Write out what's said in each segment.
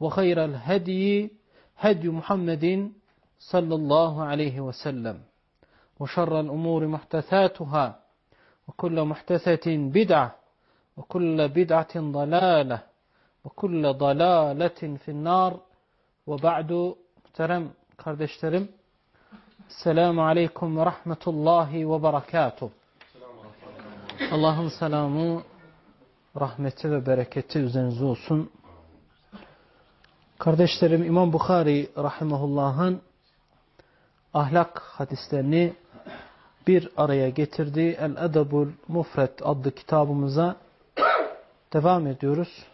وخير الهدي هدي محمد صلى الله عليه وسلم. وشر الأمور محتثاتها وكل محتثة بدعة وكل بدعة ضلالة وكل ضلالة في النار. وبعد ترم كاردش ترم السلام عليكم ورحمة الله وبركاته. اللهم سلام ورحمة وبركاته وزنزوسن Kardeşlerim İmam Bukhari rahimahullah'ın ahlak hadislerini bir araya getirdiği El-Edebul Mufret adlı kitabımıza devam ediyoruz.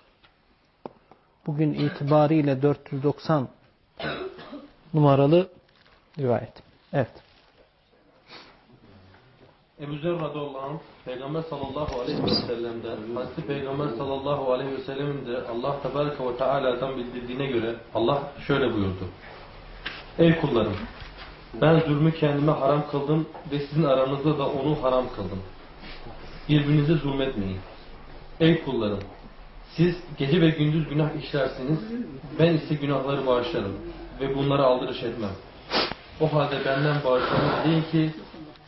Bugün itibariyle 490 numaralı rivayet. Evet. Ebu Zer radıyallahu anh, Peygamber sallallahu aleyhi ve sellem'den, Hazreti Peygamber sallallahu aleyhi ve sellemin Allah tebareke ve teala'dan bildirdiğine göre Allah şöyle buyurdu. Ey kullarım! Ben zulmü kendime haram kıldım ve sizin aranızda da onu haram kıldım. Birbirinize zulmetmeyin. Ey kullarım! Siz gece ve gündüz günah işlersiniz, ben ise günahları bağışlarım ve bunlara aldırış etmem. O halde benden bağışlamak değil ki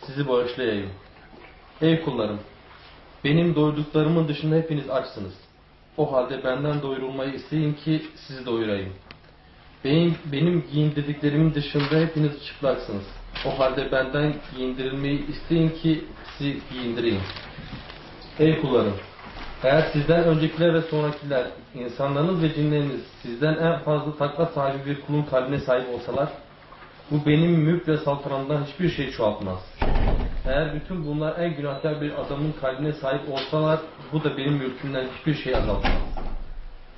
sizi bağışlayayım. Ey kullarım! Benim doyduklarımın dışında hepiniz açsınız. O halde benden doyurulmayı isteyin ki sizi doyurayım. Benim, benim giyindirdiklerimin dışında hepiniz çıplaksınız. O halde benden giyindirilmeyi isteyin ki sizi giyindireyim. Ey kullarım! Eğer sizden öncekiler ve sonrakiler, insanlarınız ve cinleriniz sizden en fazla takva sahibi bir kulun kalbine sahip olsalar, bu benim mülk ve saltanatımdan hiçbir şey çoğaltmaz. Eğer bütün bunlar en günahkar bir adamın kalbine sahip olsalar, bu da benim mülkümden hiçbir şey azaltmaz.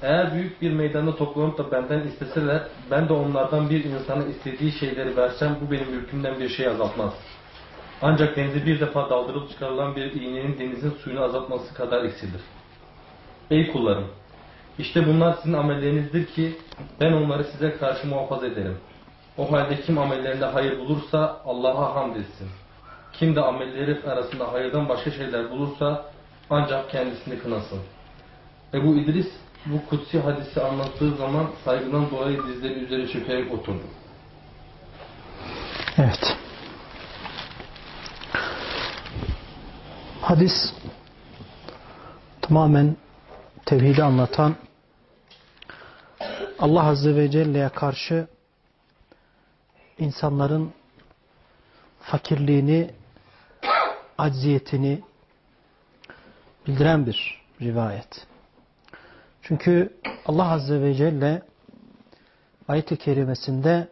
Eğer büyük bir meydanda toplanıp da benden isteseler, ben de onlardan bir insana istediği şeyleri versem, bu benim mülkümden bir şey azaltmaz. Ancak denize bir defa daldırıp çıkarılan bir iğnenin denizin suyunu azaltması kadar eksilir. Ey kullarım! İşte bunlar sizin amellerinizdir ki ben onları size karşı muhafaza ederim. O halde kim amellerinde hayır bulursa Allah'a hamd etsin. Kim de amelleri arasında hayırdan başka şeyler bulursa ancak kendisini kınasın. Ebu İdris bu kutsi hadisi anlattığı zaman saygıdan dolayı dizleri üzeri çökerek oturdu. Evet. Hadis tamamen tevhidi anlatan Allah Azze ve Celle'ye karşı insanların fakirliğini, acziyetini bildiren bir rivayet. Çünkü Allah Azze ve Celle ayet-i kerimesinde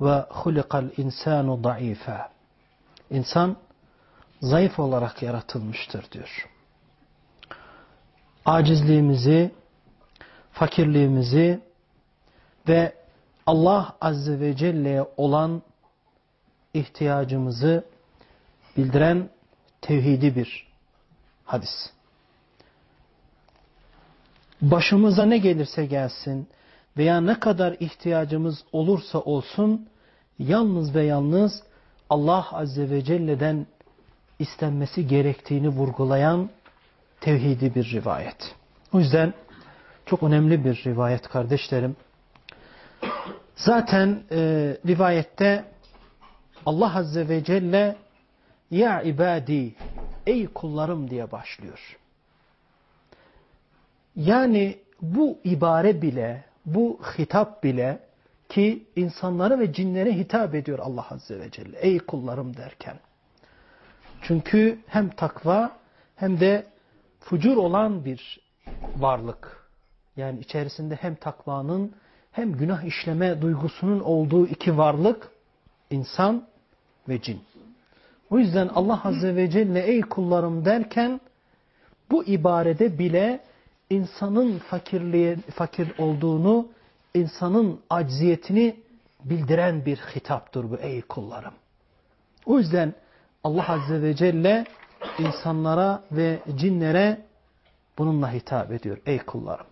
ve hulikal insanu daifa İnsan zayıf olarak yaratılmıştır diyor. Acizliğimizi, fakirliğimizi ve Allah Azze ve Celle'ye olan ihtiyacımızı bildiren tevhidi bir hadis. Başımıza ne gelirse gelsin, veya ne kadar ihtiyacımız olursa olsun yalnız ve yalnız Allah Azze ve Celle'den istenmesi gerektiğini vurgulayan tevhidi bir rivayet. O yüzden çok önemli bir rivayet kardeşlerim. Zaten e, rivayette Allah Azze ve Celle Ya ibadi ey kullarım diye başlıyor. Yani bu ibare bile, bu hitap bile ki insanlara ve cinlere hitap ediyor Allah Azze ve Celle. Ey kullarım derken. Çünkü hem takva hem de fucur olan bir varlık. Yani içerisinde hem takvanın hem günah işleme duygusunun olduğu iki varlık insan ve cin. O yüzden Allah Azze ve Celle ey kullarım derken bu ibarede bile insanın fakirliğe, fakir olduğunu, insanın acziyetini bildiren bir hitaptır bu ey kullarım. O yüzden Allah Azze ve Celle insanlara ve cinlere bununla hitap ediyor ey kullarım.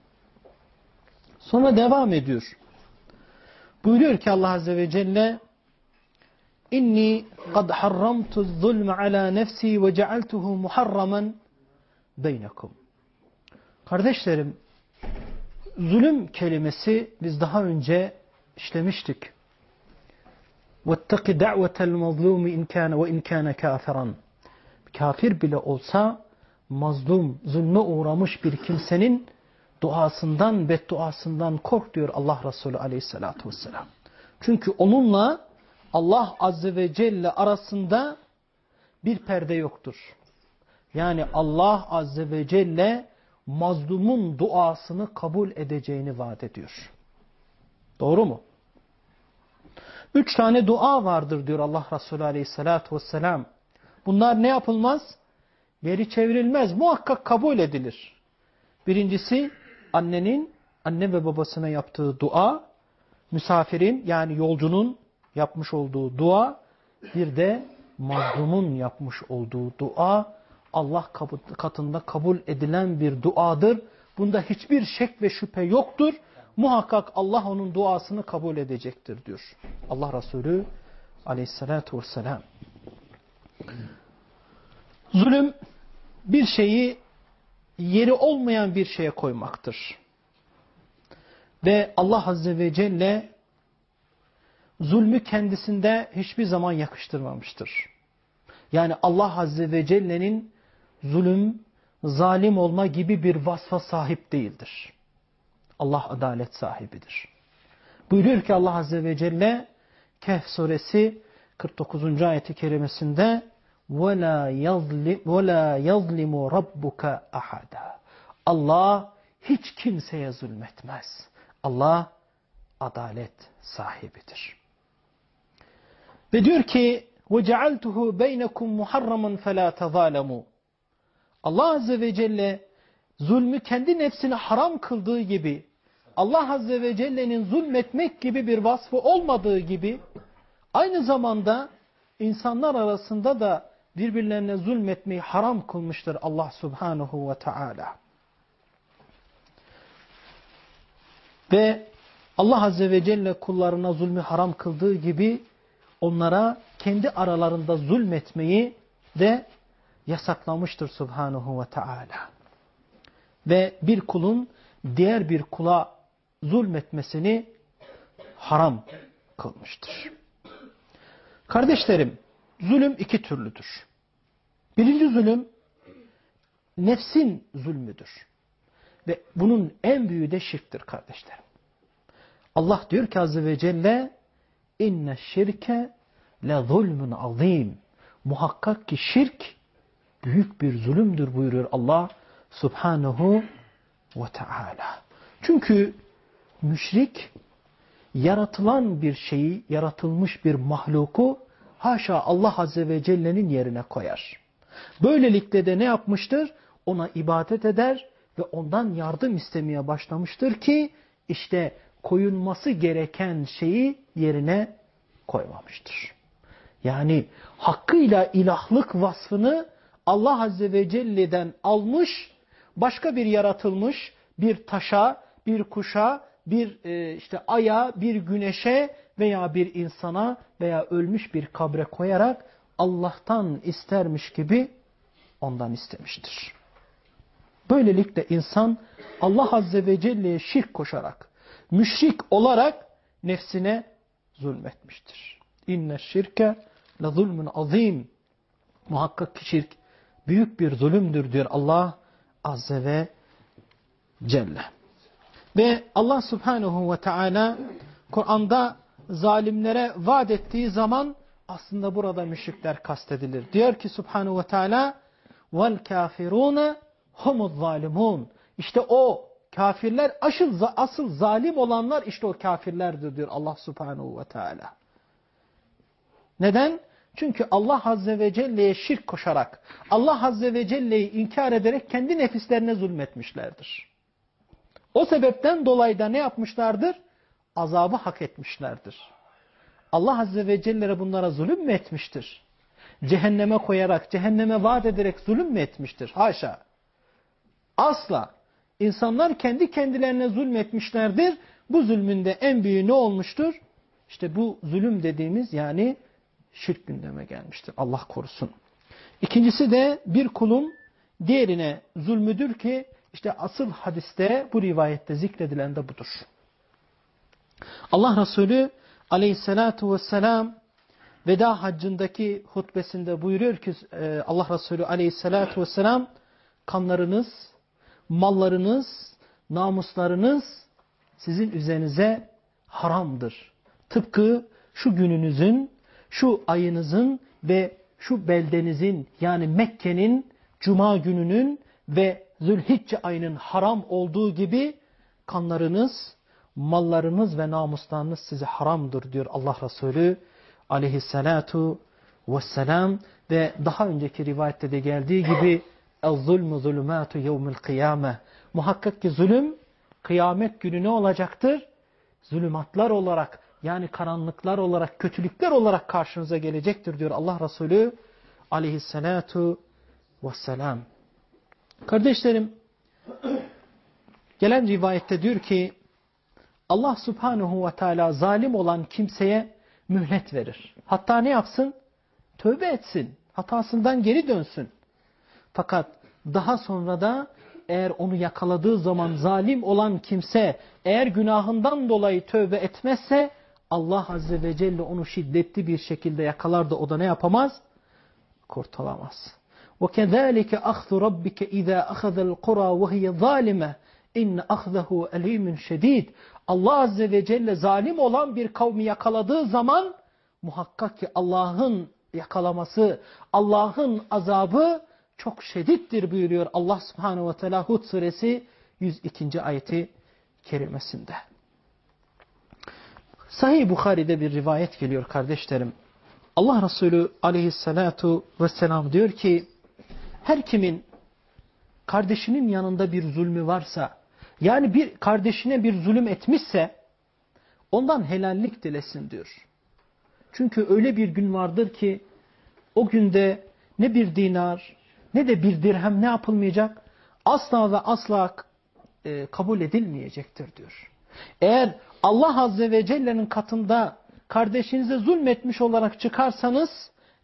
Sonra devam ediyor. Buyuruyor ki Allah Azze ve Celle İnni kad harramtu zulme ala nefsi ve cealtuhu muharraman beynekum. Kardeşlerim, zulüm kelimesi biz daha önce işlemiştik. وَاتَّقِ دَعْوَةَ الْمَظْلُومِ اِنْ كَانَ وَاِنْ كَانَ كَافِرًا Kafir bile olsa mazlum, zulme uğramış bir kimsenin duasından, bedduasından kork diyor Allah Resulü aleyhissalatu vesselam. Çünkü onunla Allah Azze ve Celle arasında bir perde yoktur. Yani Allah Azze ve Celle mazlumun duasını kabul edeceğini vaat ediyor. Doğru mu? Üç tane dua vardır diyor Allah Resulü Aleyhisselatü Vesselam. Bunlar ne yapılmaz? Geri çevrilmez. Muhakkak kabul edilir. Birincisi annenin, anne ve babasına yaptığı dua, misafirin yani yolcunun yapmış olduğu dua, bir de mazlumun yapmış olduğu dua, Allah katında kabul edilen bir duadır. Bunda hiçbir şek ve şüphe yoktur. Muhakkak Allah onun duasını kabul edecektir diyor. Allah Resulü aleyhissalatu vesselam. Zulüm bir şeyi yeri olmayan bir şeye koymaktır. Ve Allah Azze ve Celle zulmü kendisinde hiçbir zaman yakıştırmamıştır. Yani Allah Azze ve Celle'nin zulüm, zalim olma gibi bir vasfa sahip değildir. Allah adalet sahibidir. Buyuruyor ki Allah Azze ve Celle Kehf suresi 49. ayeti kerimesinde وَلَا يَظْلِمُ رَبُّكَ أَحَدًا Allah hiç kimseye zulmetmez. Allah adalet sahibidir. Ve diyor ki وَجَعَلْتُهُ بَيْنَكُمْ مُحَرَّمًا فَلَا تَظَالَمُوا Allah Azze ve Celle zulmü kendi nefsine haram kıldığı gibi Allah Azze ve Celle'nin zulmetmek gibi bir vasfı olmadığı gibi aynı zamanda insanlar arasında da birbirlerine zulmetmeyi haram kılmıştır Allah Subhanahu ve Teala. Ve Allah Azze ve Celle kullarına zulmü haram kıldığı gibi onlara kendi aralarında zulmetmeyi de yasaklamıştır Subhanahu ve Teala. Ve bir kulun diğer bir kula zulmetmesini haram kılmıştır. Kardeşlerim, zulüm iki türlüdür. Birinci zulüm, nefsin zulmüdür. Ve bunun en büyüğü de şirktir kardeşlerim. Allah diyor ki Azze ve Celle, inne şirke le zulmün azim. Muhakkak ki şirk büyük bir zulümdür buyuruyor Allah subhanahu ve teala. Çünkü müşrik yaratılan bir şeyi, yaratılmış bir mahluku haşa Allah Azze ve Celle'nin yerine koyar. Böylelikle de ne yapmıştır? Ona ibadet eder ve ondan yardım istemeye başlamıştır ki işte koyulması gereken şeyi yerine koymamıştır. Yani hakkıyla ilahlık vasfını Allah Azze ve Celle'den almış, başka bir yaratılmış bir taşa, bir kuşa, bir e, işte aya, bir güneşe veya bir insana veya ölmüş bir kabre koyarak Allah'tan istermiş gibi ondan istemiştir. Böylelikle insan Allah Azze ve Celle'ye şirk koşarak, müşrik olarak nefsine zulmetmiştir. İnne şirke la zulmün azim. Muhakkak ki şirk büyük bir zulümdür diyor Allah Azze ve Celle. Ve Allah Subhanahu ve Teala Kur'an'da zalimlere vaat ettiği zaman aslında burada müşrikler kastedilir. Diyor ki Subhanahu ve Teala vel kafirune humuz zalimun. İşte o kafirler asıl, asıl zalim olanlar işte o kafirlerdir diyor Allah Subhanahu ve Teala. Neden? Çünkü Allah Azze ve Celle'ye şirk koşarak, Allah Azze ve Celle'yi inkar ederek kendi nefislerine zulmetmişlerdir. O sebepten dolayı da ne yapmışlardır? Azabı hak etmişlerdir. Allah Azze ve Celle bunlara zulüm mü etmiştir? Cehenneme koyarak, cehenneme vaat ederek zulüm mü etmiştir? Haşa. Asla. İnsanlar kendi kendilerine zulmetmişlerdir. Bu zulmünde en büyüğü ne olmuştur? İşte bu zulüm dediğimiz yani şirk gündeme gelmiştir. Allah korusun. İkincisi de bir kulun diğerine zulmüdür ki işte asıl hadiste bu rivayette zikredilen de budur. Allah Resulü aleyhissalatu vesselam veda haccındaki hutbesinde buyuruyor ki e, Allah Resulü aleyhissalatu vesselam kanlarınız, mallarınız, namuslarınız sizin üzerinize haramdır. Tıpkı şu gününüzün, şu ayınızın ve şu beldenizin yani Mekke'nin cuma gününün ve Zülhicce ayının haram olduğu gibi kanlarınız, mallarınız ve namuslarınız size haramdır diyor Allah Resulü aleyhissalatu vesselam ve daha önceki rivayette de geldiği gibi el-zulmü zulümâtu yevmil kıyame muhakkak ki zulüm kıyamet günü ne olacaktır? Zulümatlar olarak yani karanlıklar olarak, kötülükler olarak karşınıza gelecektir diyor Allah Resulü aleyhissalatu vesselam. Kardeşlerim, gelen rivayette diyor ki Allah subhanahu ve teala zalim olan kimseye mühlet verir. Hatta ne yapsın? Tövbe etsin. Hatasından geri dönsün. Fakat daha sonra da eğer onu yakaladığı zaman zalim olan kimse eğer günahından dolayı tövbe etmezse Allah Azze ve Celle onu şiddetli bir şekilde yakalar da o da ne yapamaz? Kurtulamaz. وَكَذَٰلِكَ أَخْذُ رَبِّكَ اِذَا أَخَذَ الْقُرَى وَهِيَ ظَالِمَةً اِنَّ أَخْذَهُ أَلِيمٌ شَد۪يدٌ Allah Azze ve Celle zalim olan bir kavmi yakaladığı zaman muhakkak ki Allah'ın yakalaması, Allah'ın azabı çok şedittir buyuruyor Allah Subhanahu ve Teala Hud suresi 102. ayeti kerimesinde. Sahih Bukhari'de bir rivayet geliyor kardeşlerim. Allah Resulü aleyhissalatu vesselam diyor ki her kimin kardeşinin yanında bir zulmü varsa yani bir kardeşine bir zulüm etmişse ondan helallik dilesin diyor. Çünkü öyle bir gün vardır ki o günde ne bir dinar ne de bir dirhem ne yapılmayacak? Asla ve asla e, kabul edilmeyecektir diyor. Eğer Allah Azze ve Celle'nin katında kardeşinize zulmetmiş olarak çıkarsanız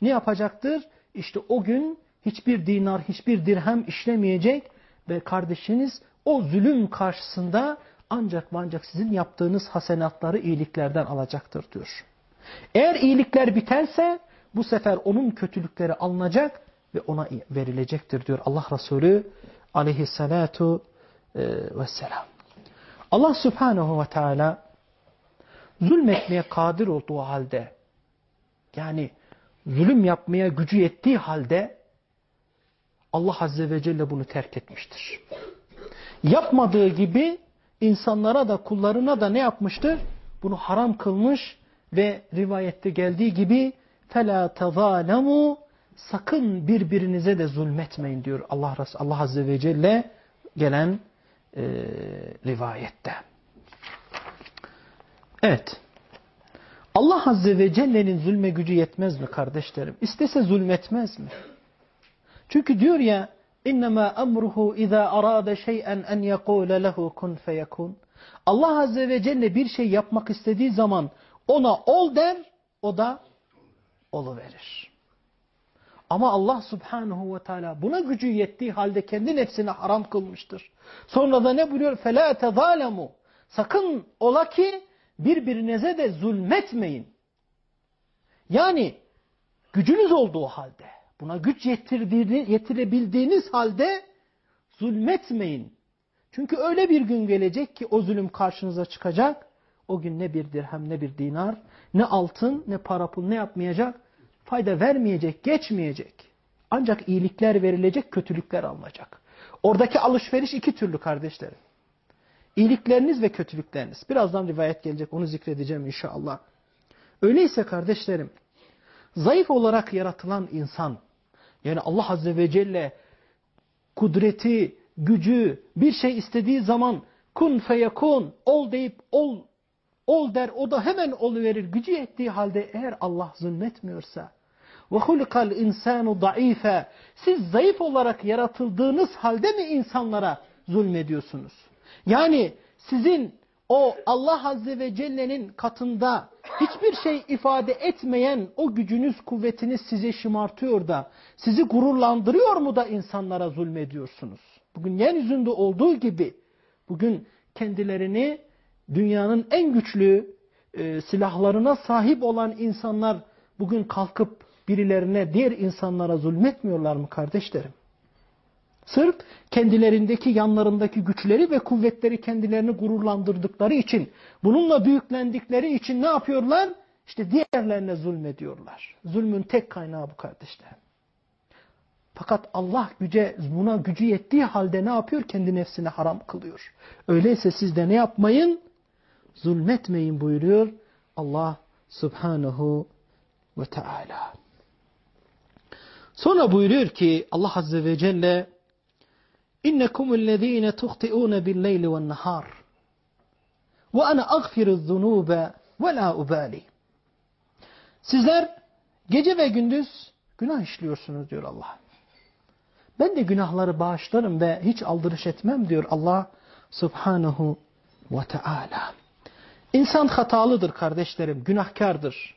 ne yapacaktır? İşte o gün hiçbir dinar, hiçbir dirhem işlemeyecek ve kardeşiniz o zulüm karşısında ancak ancak sizin yaptığınız hasenatları iyiliklerden alacaktır diyor. Eğer iyilikler biterse bu sefer onun kötülükleri alınacak ve ona verilecektir diyor Allah Resulü aleyhissalatu e, vesselam. Allah subhanahu ve teala zulmetmeye kadir olduğu halde yani zulüm yapmaya gücü yettiği halde Allah Azze ve Celle bunu terk etmiştir. Yapmadığı gibi insanlara da kullarına da ne yapmıştır? Bunu haram kılmış ve rivayette geldiği gibi فَلَا تَظَالَمُوا Sakın birbirinize de zulmetmeyin diyor Allah, Allah Azze ve Celle gelen e, rivayette. Evet. Allah Azze ve Celle'nin zulme gücü yetmez mi kardeşlerim? İstese zulmetmez mi? Çünkü diyor ya اِنَّمَا اَمْرُهُ اِذَا اَرَادَ شَيْئًا اَنْ يَقُولَ لَهُ كُنْ فَيَكُونَ Allah Azze ve Celle bir şey yapmak istediği zaman ona ol der, o da olu verir. Ama Allah Subhanahu ve Teala buna gücü yettiği halde kendi nefsine haram kılmıştır. Sonra da ne buyuruyor? فَلَا تَظَالَمُوا Sakın ola ki birbirinize de zulmetmeyin. Yani gücünüz olduğu halde, buna güç yetirebildiğiniz halde zulmetmeyin. Çünkü öyle bir gün gelecek ki o zulüm karşınıza çıkacak. O gün ne bir dirhem ne bir dinar, ne altın ne para pul ne yapmayacak? Fayda vermeyecek, geçmeyecek. Ancak iyilikler verilecek, kötülükler alınacak. Oradaki alışveriş iki türlü kardeşlerim. İyilikleriniz ve kötülükleriniz. Birazdan rivayet gelecek, onu zikredeceğim inşallah. Öyleyse kardeşlerim, zayıf olarak yaratılan insan, yani Allah Azze ve Celle kudreti, gücü, bir şey istediği zaman kun feyekun, ol deyip ol, ol der, o da hemen oluverir. Gücü yettiği halde eğer Allah zulmetmiyorsa, hulikal insanu daife, siz zayıf olarak yaratıldığınız halde mi insanlara zulmediyorsunuz? Yani sizin o Allah Azze ve Celle'nin katında hiçbir şey ifade etmeyen o gücünüz, kuvvetiniz sizi şımartıyor da, sizi gururlandırıyor mu da insanlara zulmediyorsunuz? Bugün yeryüzünde olduğu gibi, bugün kendilerini dünyanın en güçlü e, silahlarına sahip olan insanlar bugün kalkıp birilerine, diğer insanlara zulmetmiyorlar mı kardeşlerim? Sırf kendilerindeki yanlarındaki güçleri ve kuvvetleri kendilerini gururlandırdıkları için, bununla büyüklendikleri için ne yapıyorlar? İşte diğerlerine zulmediyorlar. Zulmün tek kaynağı bu kardeşler. Fakat Allah güce, buna gücü yettiği halde ne yapıyor? Kendi nefsine haram kılıyor. Öyleyse siz de ne yapmayın? Zulmetmeyin buyuruyor Allah subhanahu ve teala. Sonra buyuruyor ki Allah azze ve celle ellezine tuhti'un bil-leyli ve'n-nahar ve ana aghfiru'z-zunube ve la ubali. Sizler gece ve gündüz günah işliyorsunuz diyor Allah. Ben de günahları bağışlarım ve hiç aldırış etmem diyor Allah subhanahu ve teala. İnsan hatalıdır kardeşlerim, günahkardır.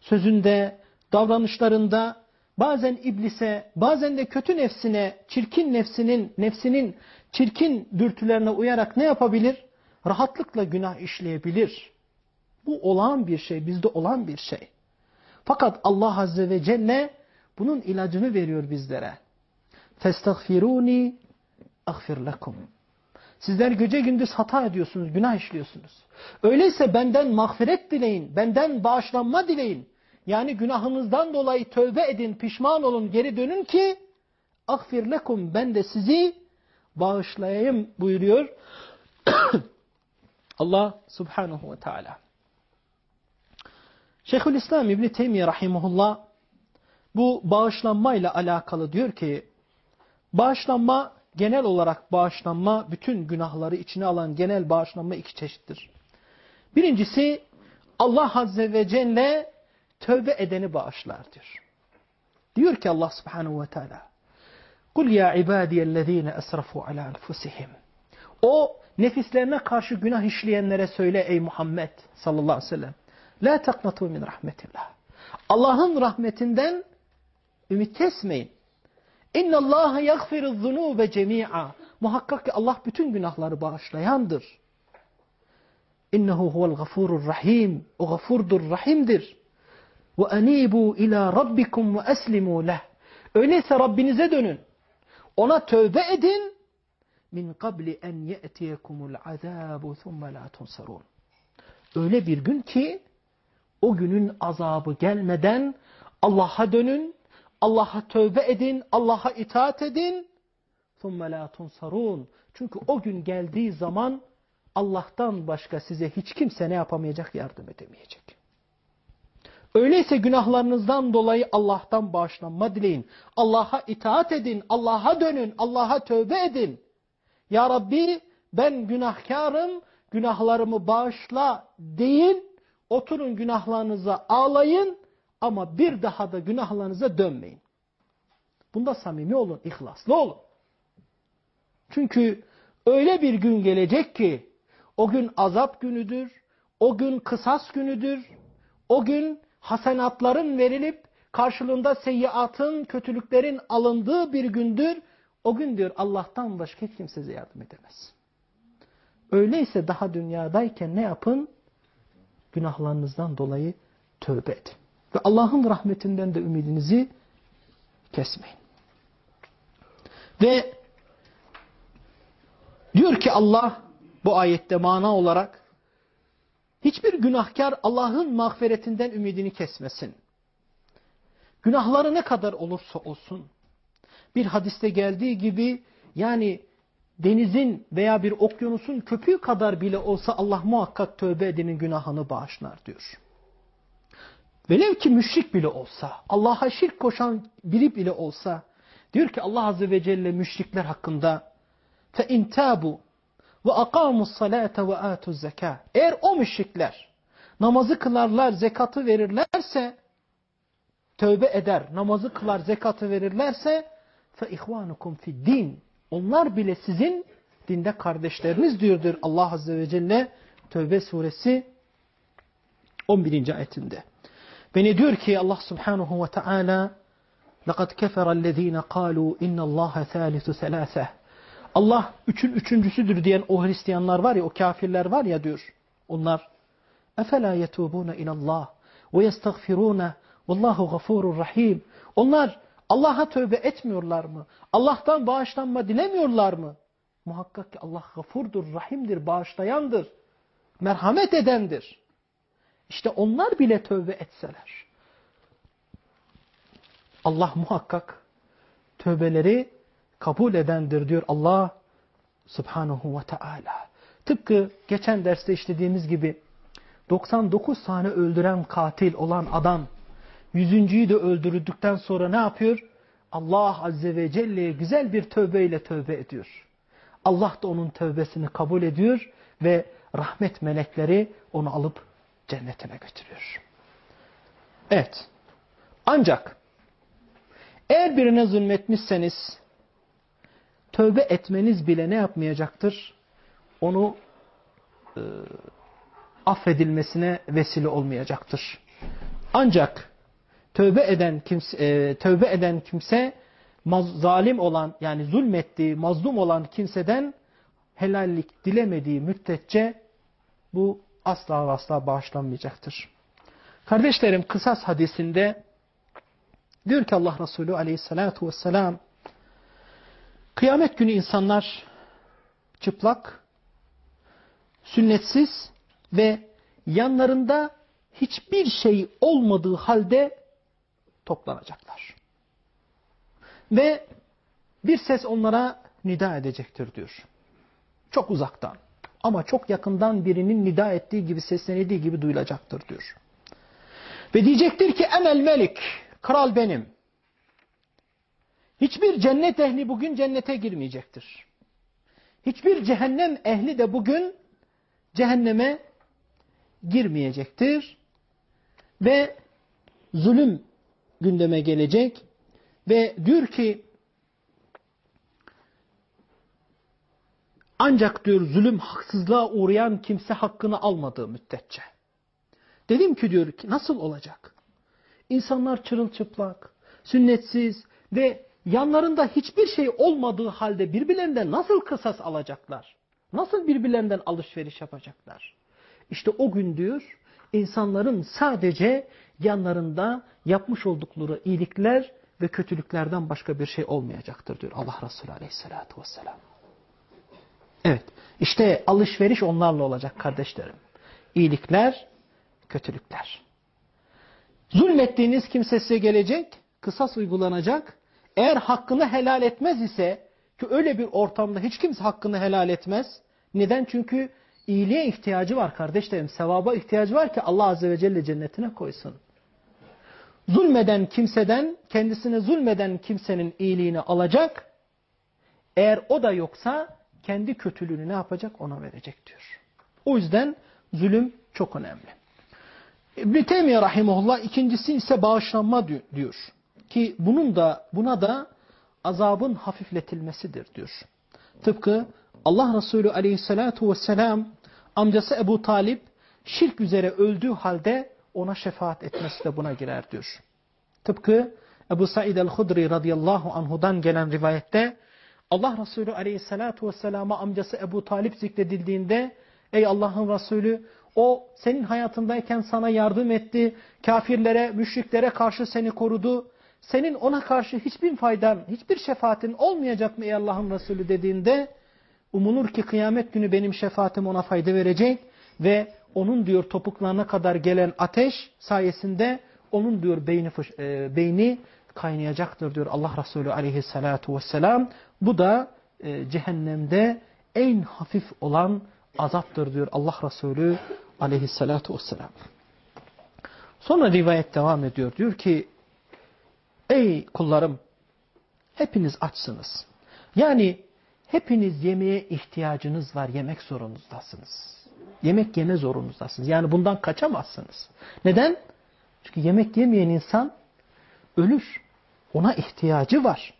Sözünde, davranışlarında, bazen iblise, bazen de kötü nefsine, çirkin nefsinin, nefsinin çirkin dürtülerine uyarak ne yapabilir? Rahatlıkla günah işleyebilir. Bu olağan bir şey, bizde olan bir şey. Fakat Allah Azze ve Celle bunun ilacını veriyor bizlere. فَاسْتَغْفِرُونِ اَغْفِرْ لَكُمْ Sizler gece gündüz hata ediyorsunuz, günah işliyorsunuz. Öyleyse benden mağfiret dileyin, benden bağışlanma dileyin. Yani günahınızdan dolayı tövbe edin, pişman olun, geri dönün ki akfir lekum ben de sizi bağışlayayım buyuruyor. Allah subhanahu ve teala. Şeyhülislam İbni Teymiye rahimahullah bu bağışlanmayla alakalı diyor ki bağışlanma genel olarak bağışlanma bütün günahları içine alan genel bağışlanma iki çeşittir. Birincisi Allah Azze ve Celle tövbe edeni bağışlar diyor. Diyor ki Allah subhanahu ve teala Kul ya ibadiyellezine esrafu ala enfusihim. O nefislerine karşı günah işleyenlere söyle ey Muhammed sallallahu aleyhi ve sellem. La taknatu min rahmetillah. Allah'ın rahmetinden ümit kesmeyin. İnna Allah yaghfiru zunube cemi'a. Muhakkak ki Allah bütün günahları bağışlayandır. İnnehu huvel gafurur rahim. O gafurdur, rahimdir. İla rabbikum ve eslimu leh. Öyleyse Rabbinize dönün. Ona tövbe edin. Min qabli en ye'tiyekumul azabu thumma la tunsarun. Öyle bir gün ki o günün azabı gelmeden Allah'a dönün, Allah'a tövbe edin, Allah'a itaat edin. ثُمَّ لَا تُنْصَرُونَ Çünkü o gün geldiği zaman Allah'tan başka size hiç kimse ne yapamayacak, yardım edemeyecek. Öyleyse günahlarınızdan dolayı Allah'tan bağışlanma dileyin. Allah'a itaat edin, Allah'a dönün, Allah'a tövbe edin. Ya Rabbi ben günahkarım, günahlarımı bağışla deyin. Oturun günahlarınıza ağlayın ama bir daha da günahlarınıza dönmeyin. Bunda samimi olun, ihlaslı olun. Çünkü öyle bir gün gelecek ki O gün azap günüdür. O gün kısas günüdür. O gün hasenatların verilip karşılığında seyyiatın, kötülüklerin alındığı bir gündür. O gün diyor Allah'tan başka hiç kimse size yardım edemez. Öyleyse daha dünyadayken ne yapın? Günahlarınızdan dolayı tövbe edin. Ve Allah'ın rahmetinden de ümidinizi kesmeyin. Ve diyor ki Allah bu ayette mana olarak hiçbir günahkar Allah'ın mağfiretinden ümidini kesmesin. Günahları ne kadar olursa olsun. Bir hadiste geldiği gibi yani denizin veya bir okyanusun köpüğü kadar bile olsa Allah muhakkak tövbe edenin günahını bağışlar diyor. Velev ki müşrik bile olsa, Allah'a şirk koşan biri bile olsa, diyor ki Allah Azze ve Celle müşrikler hakkında فَاِنْ تَابُوا وَاَقَامُوا الصَّلَاةَ وَآتُوا الزَّكَاةِ Eğer o müşrikler namazı kılarlar, zekatı verirlerse, tövbe eder, namazı kılar, zekatı verirlerse فَاِخْوَانُكُمْ فِي الدِّينِ Onlar bile sizin dinde kardeşleriniz diyordur Allah Azze ve Celle Tövbe suresi 11. ayetinde. Ve ne diyor ki Allah Subhanahu ve Teala لَقَدْ كَفَرَ الَّذ۪ينَ قَالُوا اِنَّ اللّٰهَ ثَالِثُ ثَلَاثَةً Allah üçün üçüncüsüdür diyen o Hristiyanlar var ya, o kafirler var ya diyor. Onlar اَفَلَا يَتُوبُونَ اِلَى اللّٰهِ وَيَسْتَغْفِرُونَ وَاللّٰهُ غَفُورٌ rahim. Onlar Allah'a tövbe etmiyorlar mı? Allah'tan bağışlanma dilemiyorlar mı? Muhakkak ki Allah gafurdur, rahimdir, bağışlayandır, merhamet edendir. İşte onlar bile tövbe etseler. Allah muhakkak tövbeleri kabul edendir diyor Allah subhanahu ve teala. Tıpkı geçen derste işlediğimiz gibi 99 tane öldüren katil olan adam yüzüncüyü de öldürdükten sonra ne yapıyor? Allah azze ve celle'ye güzel bir tövbeyle tövbe ediyor. Allah da onun tövbesini kabul ediyor ve rahmet melekleri onu alıp cennetine götürüyor. Evet. Ancak eğer birine zulmetmişseniz tövbe etmeniz bile ne yapmayacaktır? Onu e, affedilmesine vesile olmayacaktır. Ancak tövbe eden kimse, e, tövbe eden kimse maz, zalim olan yani zulmettiği, mazlum olan kimseden helallik dilemediği müddetçe bu asla ve asla bağışlanmayacaktır. Kardeşlerim kısas hadisinde diyor ki Allah Resulü aleyhissalatu vesselam kıyamet günü insanlar çıplak, sünnetsiz ve yanlarında hiçbir şey olmadığı halde toplanacaklar. Ve bir ses onlara nida edecektir diyor. Çok uzaktan ama çok yakından birinin nida ettiği gibi seslendiği gibi duyulacaktır diyor. Ve diyecektir ki emel melik, kral benim. Hiçbir cennet ehli bugün cennete girmeyecektir. Hiçbir cehennem ehli de bugün cehenneme girmeyecektir. Ve zulüm gündeme gelecek. Ve diyor ki ancak diyor zulüm haksızlığa uğrayan kimse hakkını almadığı müddetçe. Dedim ki diyor ki nasıl olacak? İnsanlar çırılçıplak, sünnetsiz ve yanlarında hiçbir şey olmadığı halde birbirlerinden nasıl kısas alacaklar? Nasıl birbirlerinden alışveriş yapacaklar? İşte o gün diyor insanların sadece yanlarında yapmış oldukları iyilikler ve kötülüklerden başka bir şey olmayacaktır diyor Allah Resulü Aleyhisselatü Vesselam. Evet işte alışveriş onlarla olacak kardeşlerim. İyilikler, kötülükler. Zulmettiğiniz kimse size gelecek, kısas uygulanacak. Eğer hakkını helal etmez ise ki öyle bir ortamda hiç kimse hakkını helal etmez. Neden? Çünkü iyiliğe ihtiyacı var kardeşlerim. Sevaba ihtiyacı var ki Allah Azze ve Celle cennetine koysun. Zulmeden kimseden, kendisine zulmeden kimsenin iyiliğini alacak. Eğer o da yoksa kendi kötülüğünü ne yapacak? Ona verecek diyor. O yüzden zulüm çok önemli. İbn-i Teymiye Rahimullah ikincisi ise bağışlanma diyor. Ki bunun da buna da azabın hafifletilmesidir diyor. Tıpkı Allah Resulü aleyhissalatu vesselam amcası Ebu Talip şirk üzere öldüğü halde ona şefaat etmesi de buna girer diyor. Tıpkı Ebu Said el-Hudri radıyallahu anhudan gelen rivayette Allah Resulü aleyhissalatu vesselama amcası Ebu Talip zikredildiğinde ey Allah'ın Resulü o senin hayatındayken sana yardım etti, kafirlere, müşriklere karşı seni korudu. Senin ona karşı hiçbir faydan, hiçbir şefaatin olmayacak mı ey Allah'ın Resulü dediğinde umulur ki kıyamet günü benim şefaatim ona fayda verecek ve onun diyor topuklarına kadar gelen ateş sayesinde onun diyor beyni, e, beyni kaynayacaktır diyor Allah Resulü aleyhissalatu vesselam. Bu da e, cehennemde en hafif olan azaptır diyor Allah Resulü aleyhissalatu vesselam. Sonra rivayet devam ediyor. Diyor ki ey kullarım hepiniz açsınız. Yani hepiniz yemeğe ihtiyacınız var. Yemek zorundasınız. Yemek yeme zorundasınız. Yani bundan kaçamazsınız. Neden? Çünkü yemek yemeyen insan ölür. Ona ihtiyacı var.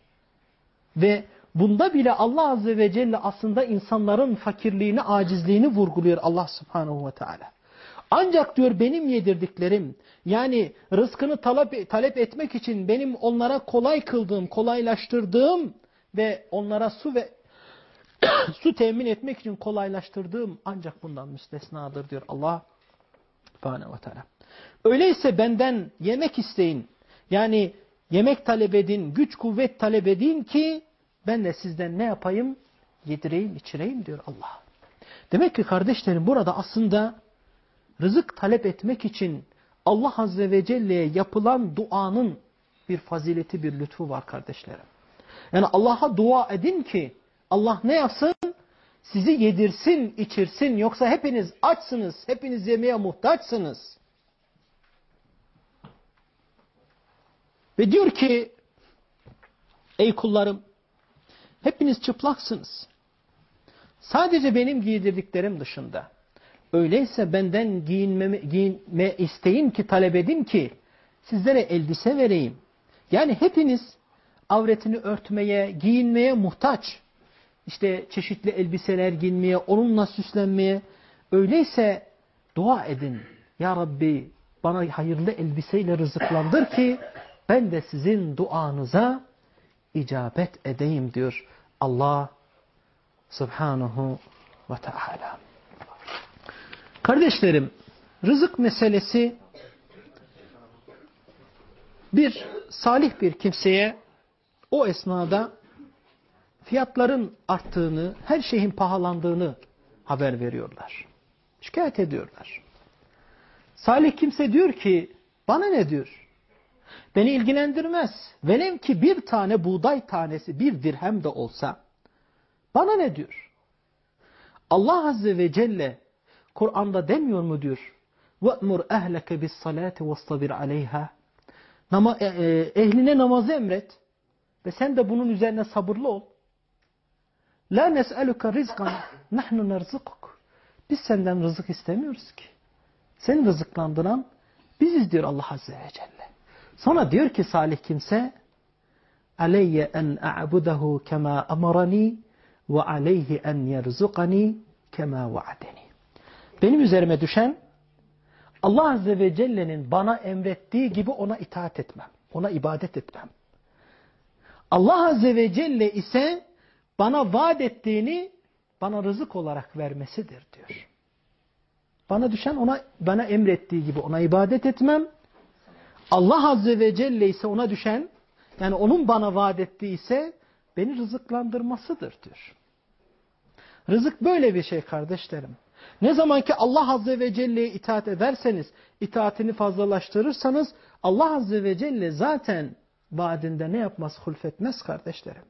Ve bunda bile Allah Azze ve Celle aslında insanların fakirliğini, acizliğini vurguluyor Allah Subhanahu ve Teala. Ancak diyor benim yedirdiklerim yani rızkını talep, talep etmek için benim onlara kolay kıldığım, kolaylaştırdığım ve onlara su ve su temin etmek için kolaylaştırdığım ancak bundan müstesnadır diyor Allah Subhanahu ve Teala. Öyleyse benden yemek isteyin. Yani yemek talep edin, güç kuvvet talep edin ki ben de sizden ne yapayım? Yedireyim, içireyim diyor Allah. Demek ki kardeşlerim burada aslında rızık talep etmek için Allah Azze ve Celle'ye yapılan duanın bir fazileti, bir lütfu var kardeşlerim. Yani Allah'a dua edin ki Allah ne yapsın? Sizi yedirsin, içirsin. Yoksa hepiniz açsınız, hepiniz yemeğe muhtaçsınız. Ve diyor ki ey kullarım hepiniz çıplaksınız. Sadece benim giydirdiklerim dışında. Öyleyse benden giyinme, giyinme isteyin ki talep edin ki sizlere elbise vereyim. Yani hepiniz avretini örtmeye, giyinmeye muhtaç. İşte çeşitli elbiseler giyinmeye, onunla süslenmeye. Öyleyse dua edin. Ya Rabbi bana hayırlı elbiseyle rızıklandır ki ben de sizin duanıza icabet edeyim diyor Allah Subhanahu ve Teala. Kardeşlerim, rızık meselesi bir salih bir kimseye o esnada fiyatların arttığını, her şeyin pahalandığını haber veriyorlar. Şikayet ediyorlar. Salih kimse diyor ki, bana ne diyor? Beni ilgilendirmez. Velev ki bir tane buğday tanesi bir dirhem de olsa, bana ne diyor? Allah Azze ve Celle Kur'an'da demiyor mu diyor? وَأْمُرْ اَهْلَكَ بِالصَّلَاةِ وَاسْتَبِرْ عَلَيْهَا Nama, e, e, Ehline namazı emret. Ve sen de bunun üzerine sabırlı ol. La nes'aluka rizqan nahnu nerzukuk. Biz senden rızık istemiyoruz ki. Seni rızıklandıran biziz diyor Allah Azze ve Celle. Sonra diyor ki salih kimse aleyye en a'budahu kema amarani ve aleyhi en yerzukani kema vaadeni. Benim üzerime düşen Allah Azze ve Celle'nin bana emrettiği gibi ona itaat etmem. Ona ibadet etmem. Allah Azze ve Celle ise bana vaat ettiğini bana rızık olarak vermesidir diyor. Bana düşen ona bana emrettiği gibi ona ibadet etmem. Allah Azze ve Celle ise ona düşen yani onun bana vaat ettiği ise beni rızıklandırmasıdır diyor. Rızık böyle bir şey kardeşlerim. Ne zaman ki Allah Azze ve Celle'ye itaat ederseniz, itaatini fazlalaştırırsanız Allah Azze ve Celle zaten vaadinde ne yapmaz? Hulfetmez kardeşlerim.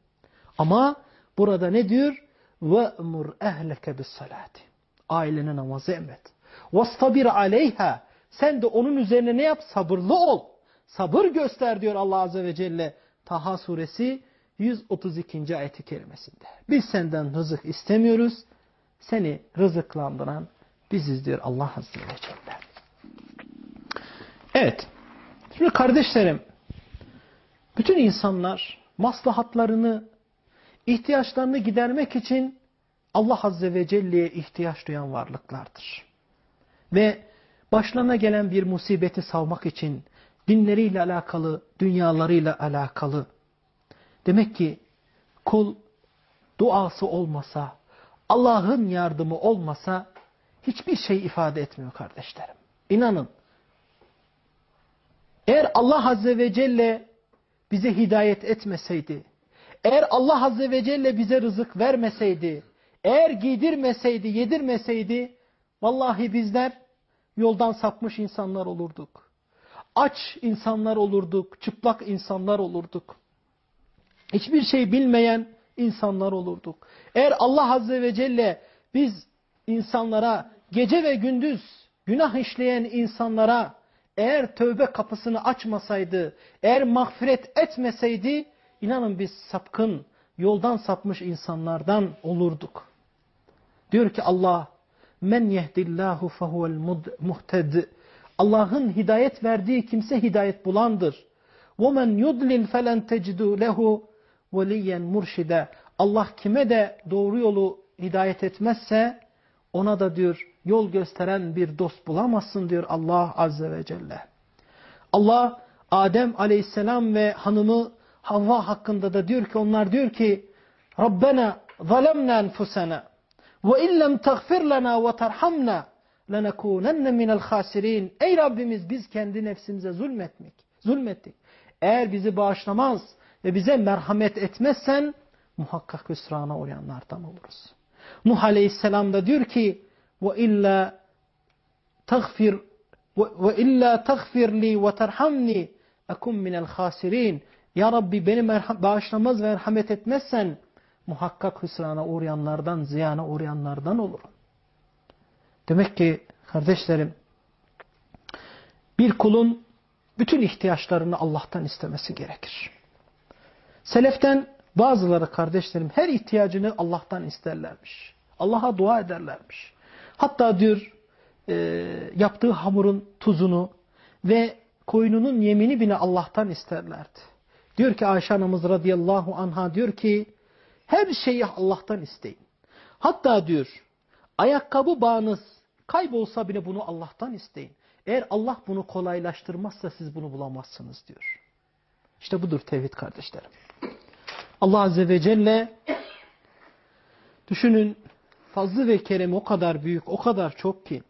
Ama burada ne diyor? وَأْمُرْ اَهْلَكَ بِالصَّلَاتِ Ailene namazı emret. وَاسْتَبِرْ عَلَيْهَا sen de onun üzerine ne yap? Sabırlı ol. Sabır göster diyor Allah Azze ve Celle. Taha suresi 132. ayeti kerimesinde. Biz senden rızık istemiyoruz seni rızıklandıran biziz diyor Allah Azze ve Celle. Evet. Şimdi kardeşlerim, bütün insanlar maslahatlarını, ihtiyaçlarını gidermek için Allah Azze ve Celle'ye ihtiyaç duyan varlıklardır. Ve başlarına gelen bir musibeti savmak için dinleriyle alakalı, dünyalarıyla alakalı. Demek ki kul duası olmasa, Allah'ın yardımı olmasa hiçbir şey ifade etmiyor kardeşlerim. İnanın. Eğer Allah Azze ve Celle bize hidayet etmeseydi, eğer Allah Azze ve Celle bize rızık vermeseydi, eğer giydirmeseydi, yedirmeseydi, vallahi bizler yoldan sapmış insanlar olurduk. Aç insanlar olurduk, çıplak insanlar olurduk. Hiçbir şey bilmeyen insanlar olurduk. Eğer Allah Azze ve Celle biz insanlara gece ve gündüz günah işleyen insanlara eğer tövbe kapısını açmasaydı, eğer mağfiret etmeseydi, inanın biz sapkın, yoldan sapmış insanlardan olurduk. Diyor ki Allah, men yehdillahu fehuvel muhted. Allah'ın hidayet verdiği kimse hidayet bulandır. وَمَنْ يُضْلِلْ فَلَنْ تَجِدُوا لَهُ وَلِيًّا مُرْشِدًا Allah kime de doğru yolu hidayet etmezse ona da diyor yol gösteren bir dost bulamazsın diyor Allah Azze ve Celle. Allah Adem aleyhisselam ve hanımı Havva hakkında da diyor ki onlar diyor ki Rabbena zalemna enfusena ve illem tagfir lana ve terhamna lenekunenne minel khasirin. Ey Rabbimiz biz kendi nefsimize zulmetmek, zulmettik. Eğer bizi bağışlamaz ve bize merhamet etmezsen muhakkak hüsrana uğrayanlardan oluruz. Nuh Aleyhisselam da diyor ki ve illa tagfir ve illa tagfir li ve terhamni ekun minel khasirin. Ya Rabbi beni bağışlamaz ve merhamet etmezsen muhakkak hüsrana uğrayanlardan, ziyana uğrayanlardan olurum. Demek ki kardeşlerim bir kulun bütün ihtiyaçlarını Allah'tan istemesi gerekir. Seleften bazıları kardeşlerim her ihtiyacını Allah'tan isterlermiş. Allah'a dua ederlermiş. Hatta diyor e, yaptığı hamurun tuzunu ve koyununun yemini bile Allah'tan isterlerdi. Diyor ki Ayşe anamız radıyallahu anha diyor ki her şeyi Allah'tan isteyin. Hatta diyor ayakkabı bağınız kaybolsa bile bunu Allah'tan isteyin. Eğer Allah bunu kolaylaştırmazsa siz bunu bulamazsınız diyor. İşte budur tevhid kardeşlerim. Allah Azze ve Celle düşünün fazlı ve keremi o kadar büyük, o kadar çok ki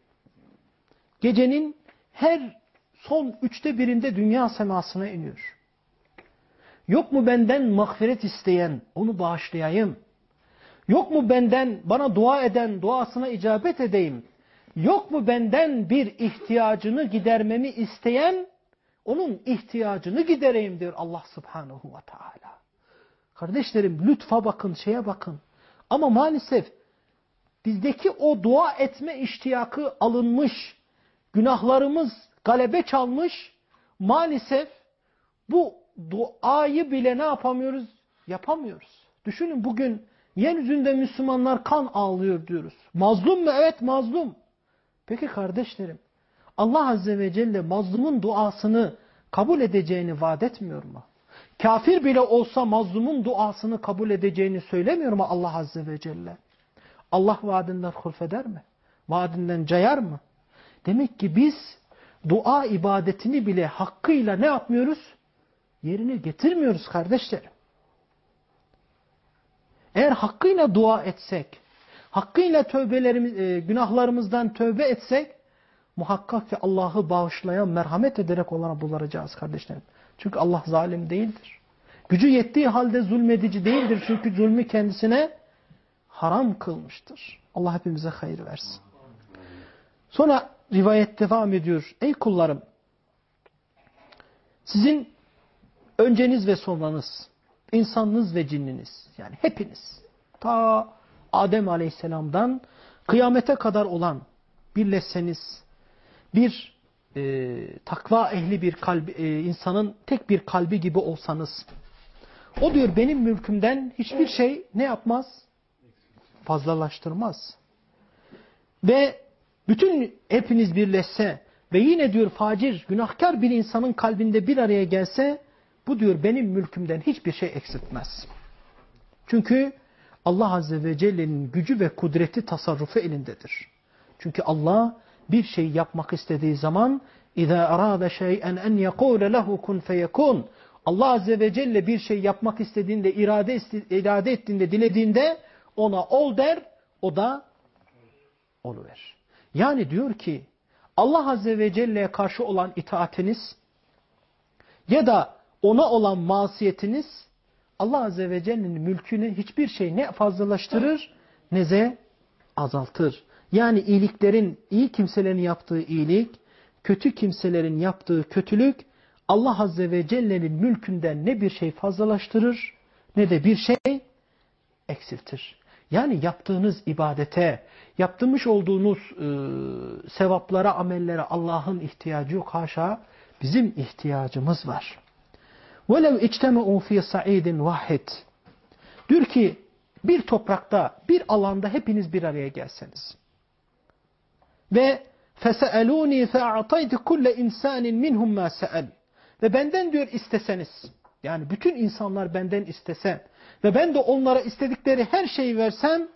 gecenin her son üçte birinde dünya semasına iniyor. Yok mu benden mağfiret isteyen, onu bağışlayayım? Yok mu benden bana dua eden, duasına icabet edeyim? Yok mu benden bir ihtiyacını gidermemi isteyen, onun ihtiyacını gidereyim diyor Allah subhanahu ve teala. Kardeşlerim lütfa bakın, şeye bakın. Ama maalesef bizdeki o dua etme iştiyakı alınmış, günahlarımız galebe çalmış, maalesef bu duayı bile ne yapamıyoruz? Yapamıyoruz. Düşünün bugün yeryüzünde Müslümanlar kan ağlıyor diyoruz. Mazlum mu? Evet mazlum. Peki kardeşlerim Allah Azze ve Celle mazlumun duasını kabul edeceğini vaat etmiyor mu? Kafir bile olsa mazlumun duasını kabul edeceğini söylemiyor mu Allah Azze ve Celle? Allah vaadinden hulfeder mi? Vaadinden cayar mı? Demek ki biz dua ibadetini bile hakkıyla ne yapmıyoruz? Yerine getirmiyoruz kardeşlerim. Eğer hakkıyla dua etsek, hakkıyla tövbelerimiz, e, günahlarımızdan tövbe etsek, muhakkak ki Allah'ı bağışlayan, merhamet ederek olana bulacağız kardeşlerim. Çünkü Allah zalim değildir. Gücü yettiği halde zulmedici değildir. Çünkü zulmü kendisine haram kılmıştır. Allah hepimize hayır versin. Sonra rivayet devam ediyor. Ey kullarım! Sizin önceniz ve sonranız, insanınız ve cinniniz, yani hepiniz, ta Adem Aleyhisselam'dan kıyamete kadar olan birleşseniz, bir e, takva ehli bir kalbi, e, insanın tek bir kalbi gibi olsanız, o diyor benim mülkümden hiçbir şey ne yapmaz? Fazlalaştırmaz. Ve bütün hepiniz birleşse ve yine diyor facir, günahkar bir insanın kalbinde bir araya gelse, bu diyor benim mülkümden hiçbir şey eksiltmez. Çünkü Allah Azze ve Celle'nin gücü ve kudreti tasarrufu elindedir. Çünkü Allah bir şey yapmak istediği zaman اِذَا أَرَادَ شَيْئًا اَنْ يَقُولَ لَهُ كُنْ فَيَكُونَ Allah Azze ve Celle bir şey yapmak istediğinde, irade, irade ettiğinde, dilediğinde ona ol der, o da oluver. Yani diyor ki Allah Azze ve Celle'ye karşı olan itaatiniz ya da ona olan masiyetiniz Allah Azze ve Celle'nin mülkünü hiçbir şey ne fazlalaştırır ne de azaltır. Yani iyiliklerin, iyi kimselerin yaptığı iyilik, kötü kimselerin yaptığı kötülük Allah Azze ve Celle'nin mülkünden ne bir şey fazlalaştırır ne de bir şey eksiltir. Yani yaptığınız ibadete, yaptırmış olduğunuz e, sevaplara, amellere Allah'ın ihtiyacı yok. Haşa bizim ihtiyacımız var. وَلَوْ اِجْتَمَعُوا ف۪ي سَعِيدٍ vahid. Diyor ki bir toprakta, bir alanda hepiniz bir araya gelseniz. Ve فَسَأَلُونِي فَاَعْطَيْتِ كُلَّ اِنْسَانٍ مِنْهُمْ مَا سَأَلْ Ve benden diyor isteseniz, yani bütün insanlar benden istese ve ben de onlara istedikleri her şeyi versem,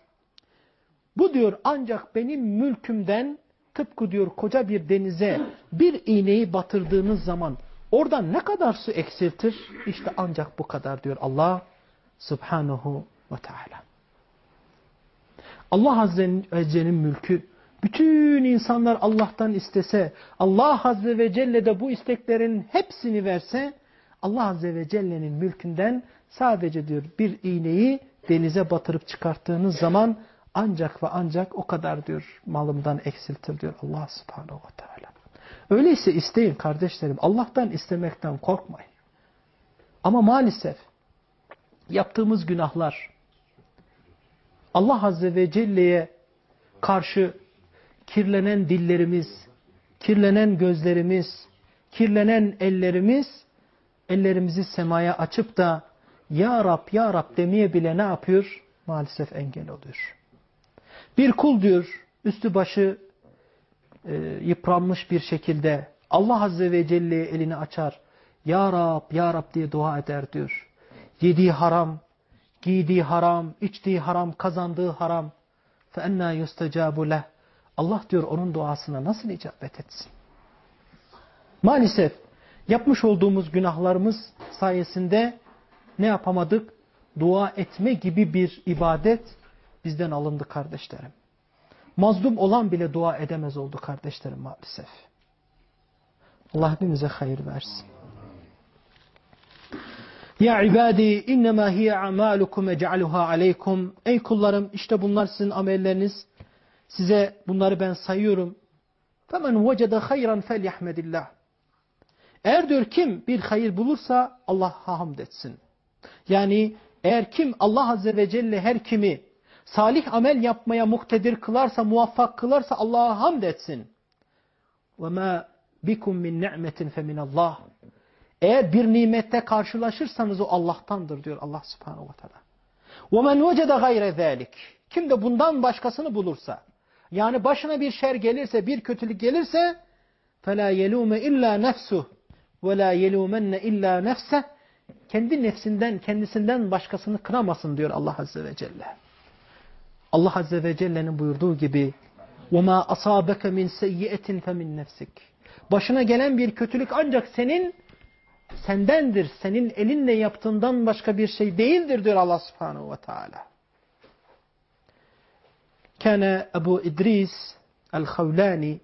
bu diyor ancak benim mülkümden tıpkı diyor koca bir denize bir iğneyi batırdığınız zaman oradan ne kadar su eksiltir? İşte ancak bu kadar diyor Allah subhanahu ve teala. Allah Azze'nin mülkü bütün insanlar Allah'tan istese, Allah Azze ve Celle de bu isteklerin hepsini verse, Allah Azze ve Celle'nin mülkünden sadece diyor bir iğneyi denize batırıp çıkarttığınız zaman ancak ve ancak o kadar diyor malımdan eksiltir diyor Allah subhanahu ve teala. Öyleyse isteyin kardeşlerim. Allah'tan istemekten korkmayın. Ama maalesef yaptığımız günahlar Allah Azze ve Celle'ye karşı kirlenen dillerimiz, kirlenen gözlerimiz, kirlenen ellerimiz, ellerimizi semaya açıp da Ya Rab, Ya Rab demeye bile ne yapıyor? Maalesef engel oluyor. Bir kul diyor, üstü başı e, yıpranmış bir şekilde Allah Azze ve Celle'ye elini açar. Ya Rab, Ya Rab diye dua eder diyor. Yediği haram, giydiği haram, içtiği haram, kazandığı haram. فَاَنَّا يُسْتَجَابُ لَهُ Allah diyor onun duasına nasıl icabet etsin? Maalesef yapmış olduğumuz günahlarımız sayesinde ne yapamadık? Dua etme gibi bir ibadet bizden alındı kardeşlerim. mazlum olan bile dua edemez oldu kardeşlerim maalesef. Allah hepimize hayır versin. Ya ibadi innema hiye amalukum ec'aluha aleykum. Ey kullarım işte bunlar sizin amelleriniz. Size bunları ben sayıyorum. Femen vecede hayran felyahmedillah. Eğer diyor kim bir hayır bulursa Allah'a hamd etsin. Yani eğer kim Allah Azze ve Celle her kimi salih amel yapmaya muktedir kılarsa, muvaffak kılarsa Allah'a hamd etsin. وَمَا بِكُمْ مِنْ نِعْمَةٍ فَمِنَ اللّٰهِ Eğer bir nimette karşılaşırsanız o Allah'tandır diyor Allah subhanahu wa ta'ala. وَمَنْ وَجَدَ غَيْرَ ذَٰلِكِ Kim de bundan başkasını bulursa, yani başına bir şer gelirse, bir kötülük gelirse فَلَا يَلُومَ اِلَّا نَفْسُهُ وَلَا يَلُومَنَّ اِلَّا نَفْسَهُ Kendi nefsinden, kendisinden başkasını kınamasın diyor Allah Azze ve Celle. Allah Azze ve Celle'nin buyurduğu gibi وَمَا أَصَابَكَ مِنْ سَيِّئَةٍ فَمِنْ نَفْسِكَ Başına gelen bir kötülük ancak senin sendendir. Senin elinle yaptığından başka bir şey değildir diyor Allah Subhanahu ve Teala. Kâne Ebu İdris el-Havlani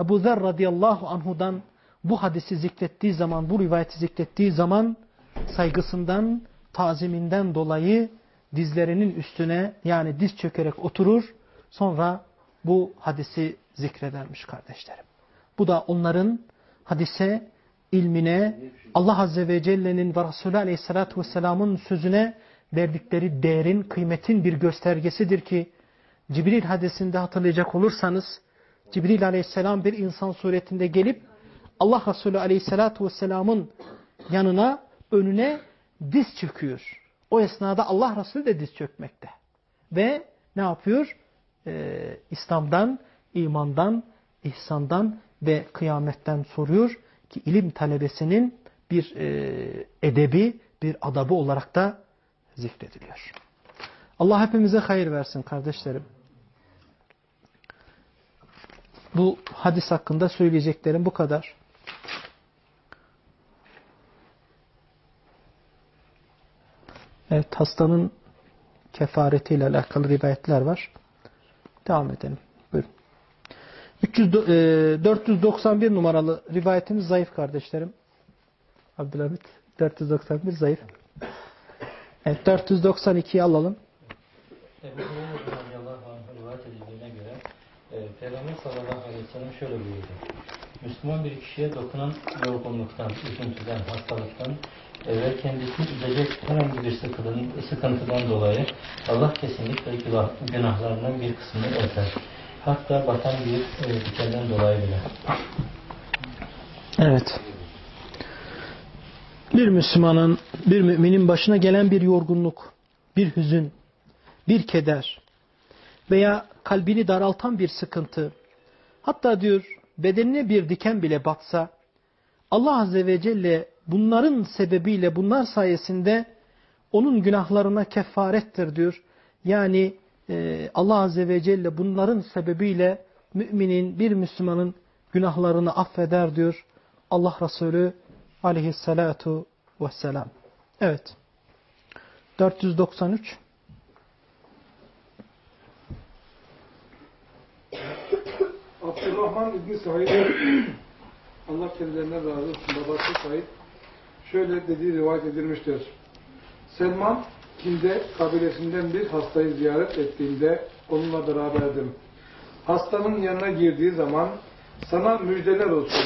Ebu Zer radıyallahu anhudan bu hadisi zikrettiği zaman, bu rivayeti zikrettiği zaman saygısından, taziminden dolayı dizlerinin üstüne yani diz çökerek oturur. Sonra bu hadisi zikredermiş kardeşlerim. Bu da onların hadise, ilmine, Allah Azze ve Celle'nin ve Resulü Aleyhisselatü Vesselam'ın sözüne verdikleri değerin, kıymetin bir göstergesidir ki Cibril hadisinde hatırlayacak olursanız Cibril Aleyhisselam bir insan suretinde gelip Allah Resulü Aleyhisselatü Vesselam'ın yanına, önüne diz çöküyor. O esnada Allah Resulü de diz çökmekte. Ve ne yapıyor? Ee, İslam'dan, imandan, ihsandan ve kıyametten soruyor ki ilim talebesinin bir e, edebi, bir adabı olarak da zikrediliyor. Allah hepimize hayır versin kardeşlerim. Bu hadis hakkında söyleyeceklerim bu kadar. Evet hastanın kefaretiyle alakalı rivayetler var. Devam edelim. Buyurun. 300, e, 491 numaralı rivayetimiz zayıf kardeşlerim. Abdülhamit 491 zayıf. Evet 492'yi alalım. Ebu Hureyre radıyallahu anh rivayet edildiğine göre e, Peygamber sallallahu aleyhi ve sellem şöyle buyurdu. Müslüman bir kişiye dokunan yorgunluktan, üzüntüden, hastalıktan ve kendisini üzecek herhangi bir sıkıntının, sıkıntıdan dolayı Allah kesinlikle günah, günahlarından bir kısmını örter. Hatta batan bir e, dikenden dolayı bile. Evet. Bir Müslümanın, bir müminin başına gelen bir yorgunluk, bir hüzün, bir keder veya kalbini daraltan bir sıkıntı, hatta diyor bedenine bir diken bile batsa, Allah Azze ve Celle bunların sebebiyle, bunlar sayesinde onun günahlarına kefarettir diyor. Yani e, Allah Azze ve Celle bunların sebebiyle müminin, bir Müslümanın günahlarını affeder diyor Allah Resulü aleyhissalatu vesselam. Evet. 493 Abdurrahman İbni Said Allah kendilerinden razı olsun babası Said şöyle dediği rivayet edilmiştir. Selman Kinde kabilesinden bir hastayı ziyaret ettiğinde onunla beraberdim. Hastanın yanına girdiği zaman sana müjdeler olsun.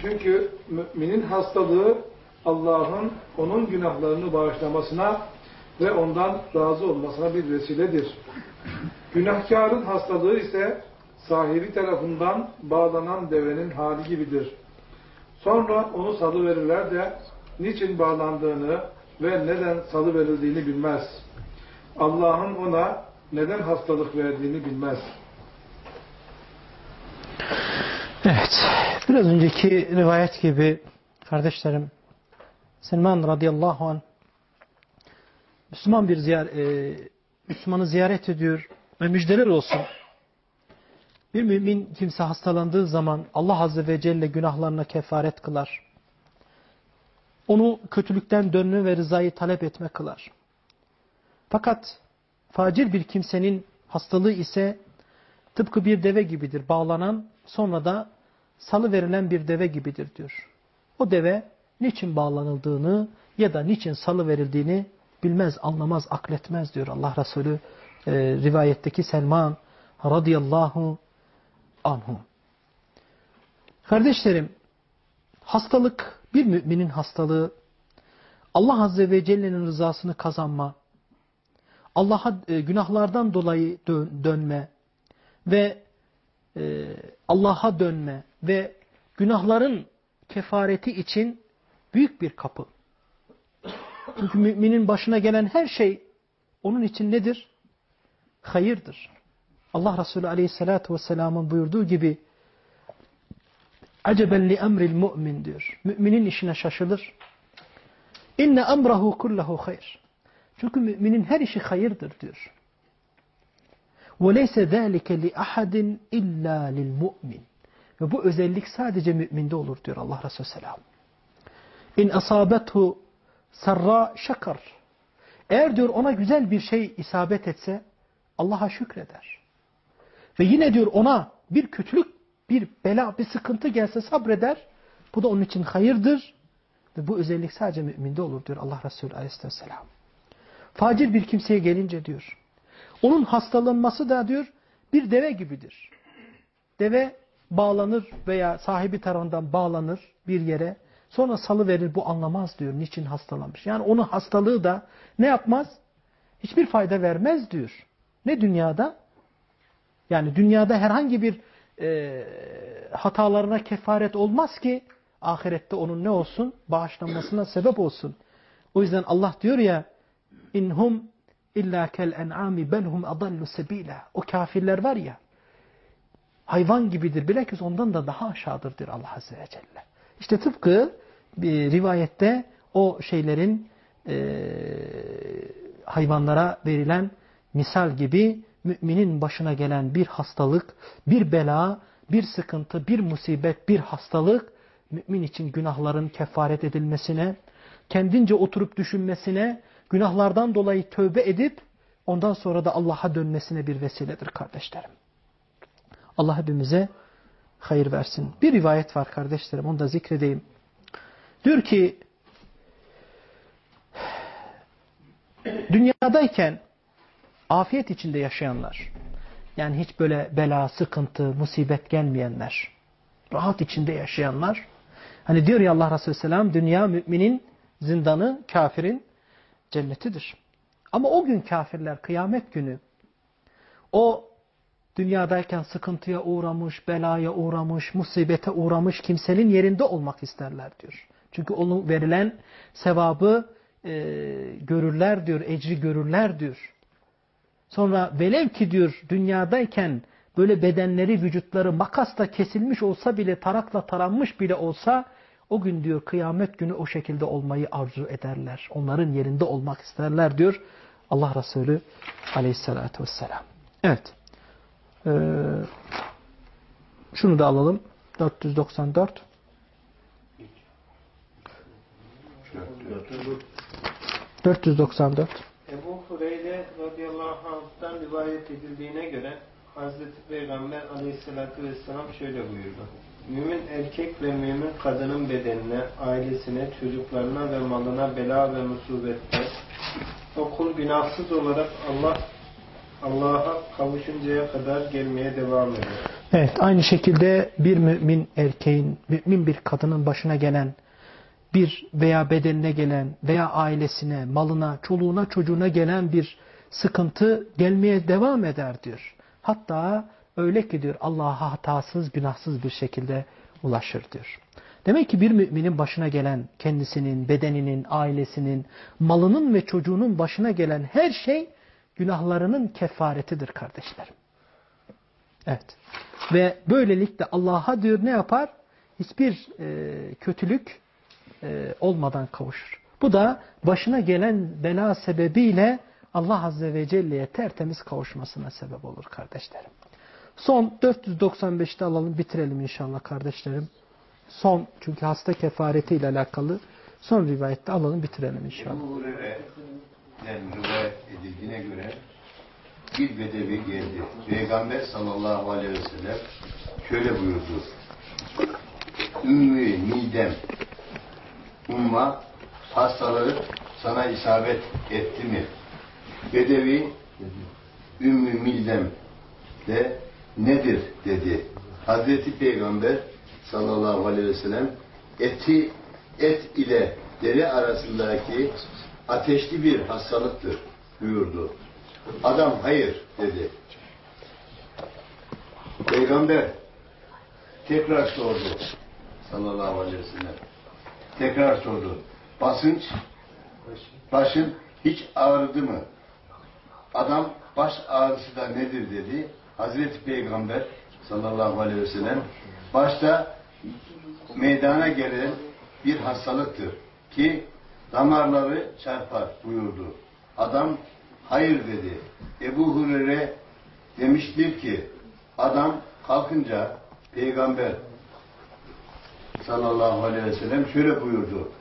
Çünkü müminin hastalığı Allah'ın onun günahlarını bağışlamasına ve ondan razı olmasına bir vesiledir. Günahkarın hastalığı ise sahibi tarafından bağlanan devenin hali gibidir. Sonra onu salıverirler de niçin bağlandığını ve neden salı verildiğini bilmez. Allah'ın ona neden hastalık verdiğini bilmez. Evet. Biraz önceki rivayet gibi kardeşlerim Selman radıyallahu anh Müslüman bir ziyar, e, Müslümanı ziyaret ediyor ve müjdeler olsun. Bir mümin kimse hastalandığı zaman Allah Azze ve Celle günahlarına kefaret kılar. Onu kötülükten dönme ve rızayı talep etme kılar. Fakat facir bir kimsenin hastalığı ise tıpkı bir deve gibidir. Bağlanan sonra da salı verilen bir deve gibidir diyor. O deve niçin bağlanıldığını ya da niçin salı verildiğini bilmez, anlamaz, akletmez diyor Allah Resulü e, rivayetteki Selman radıyallahu anhu. Kardeşlerim, hastalık, bir müminin hastalığı, Allah Azze ve Celle'nin rızasını kazanma, Allah'a e, günahlardan dolayı dön, dönme ve e, Allah'a dönme ve günahların kefareti için büyük bir kapı. Çünkü müminin başına gelen her şey onun için nedir? Hayırdır. Allah Resulü Aleyhisselatü Vesselam'ın buyurduğu gibi aceben li emril mu'min diyor. Müminin işine şaşılır. İnne emrahu kullahu hayr. Çünkü müminin her işi hayırdır diyor. وَلَيْسَ ذَٰلِكَ لِأَحَدٍ اِلَّا لِلْمُؤْمِنِ Ve bu özellik sadece müminde olur diyor Allah Resulü Selam. İn asabethu sarra şakar. Eğer diyor ona güzel bir şey isabet etse Allah'a şükreder. Ve yine diyor ona bir kötülük, bir bela, bir sıkıntı gelse sabreder. Bu da onun için hayırdır. Ve bu özellik sadece müminde olur diyor Allah Resulü Aleyhisselam. Facir bir kimseye gelince diyor. Onun hastalanması da diyor bir deve gibidir. Deve bağlanır veya sahibi tarafından bağlanır bir yere. Sonra salı verir bu anlamaz diyor niçin hastalanmış. Yani onun hastalığı da ne yapmaz? Hiçbir fayda vermez diyor. Ne dünyada? Yani dünyada herhangi bir e, hatalarına kefaret olmaz ki ahirette onun ne olsun? Bağışlanmasına sebep olsun. O yüzden Allah diyor ya inhum illa kel en'ami belhum adallu sebila. O kafirler var ya hayvan gibidir. Bilakis ondan da daha aşağıdır diyor Allah Azze ve Celle. İşte tıpkı rivayette o şeylerin e, hayvanlara verilen misal gibi müminin başına gelen bir hastalık, bir bela, bir sıkıntı, bir musibet, bir hastalık mümin için günahların kefaret edilmesine, kendince oturup düşünmesine, günahlardan dolayı tövbe edip ondan sonra da Allah'a dönmesine bir vesiledir kardeşlerim. Allah hepimize hayır versin. Bir rivayet var kardeşlerim onu da zikredeyim. Diyor ki dünyadayken afiyet içinde yaşayanlar yani hiç böyle bela, sıkıntı, musibet gelmeyenler rahat içinde yaşayanlar hani diyor ya Allah Resulü Selam dünya müminin zindanı kafirin cennetidir. Ama o gün kafirler kıyamet günü o dünyadayken sıkıntıya uğramış, belaya uğramış, musibete uğramış kimsenin yerinde olmak isterler diyor. Çünkü onun verilen sevabı görürler diyor, ecri görürler diyor. Sonra velev ki diyor dünyadayken böyle bedenleri, vücutları makasla kesilmiş olsa bile, tarakla taranmış bile olsa o gün diyor kıyamet günü o şekilde olmayı arzu ederler. Onların yerinde olmak isterler diyor Allah Resulü aleyhissalatü vesselam. Evet. Ee, şunu da alalım. 494. 494. Ebu Hureyre radıyallahu anh'tan rivayet edildiğine göre Hazreti Peygamber aleyhissalatü vesselam şöyle buyurdu. Mümin erkek ve mümin kadının bedenine, ailesine, çocuklarına ve malına bela ve musibette okul günahsız olarak Allah Allah'a kavuşuncaya kadar gelmeye devam eder. Evet, aynı şekilde bir mümin erkeğin, mümin bir kadının başına gelen bir veya bedenine gelen veya ailesine, malına, çoluğuna, çocuğuna gelen bir sıkıntı gelmeye devam eder diyor. Hatta öyle ki diyor Allah'a hatasız, günahsız bir şekilde ulaşır diyor. Demek ki bir müminin başına gelen kendisinin, bedeninin, ailesinin, malının ve çocuğunun başına gelen her şey günahlarının kefaretidir kardeşlerim. Evet. Ve böylelikle Allah'a diyor ne yapar? Hiçbir e, kötülük e, olmadan kavuşur. Bu da başına gelen bela sebebiyle Allah Azze ve Celle'ye tertemiz kavuşmasına sebep olur kardeşlerim. Son 495'te alalım bitirelim inşallah kardeşlerim. Son çünkü hasta kefareti ile alakalı son rivayette alalım bitirelim inşallah. Ebu Hureyre'den rivayet edildiğine göre bir bedevi geldi. Peygamber sallallahu aleyhi ve sellem şöyle buyurdu. Ümmü midem umma hastalığı sana isabet etti mi? Bedevi Ümmü Mildem de nedir dedi. Hazreti Peygamber sallallahu aleyhi ve sellem eti et ile deri arasındaki ateşli bir hastalıktır buyurdu. Adam hayır dedi. Peygamber tekrar sordu sallallahu aleyhi ve sellem. Tekrar sordu. Basınç başın hiç ağrıdı mı? Adam baş ağrısı da nedir dedi. Hazreti Peygamber sallallahu aleyhi ve sellem başta meydana gelen bir hastalıktır ki damarları çarpar buyurdu. Adam hayır dedi. Ebu Hureyre demiştir ki adam kalkınca peygamber sallallahu aleyhi ve sellem şöyle buyurdu.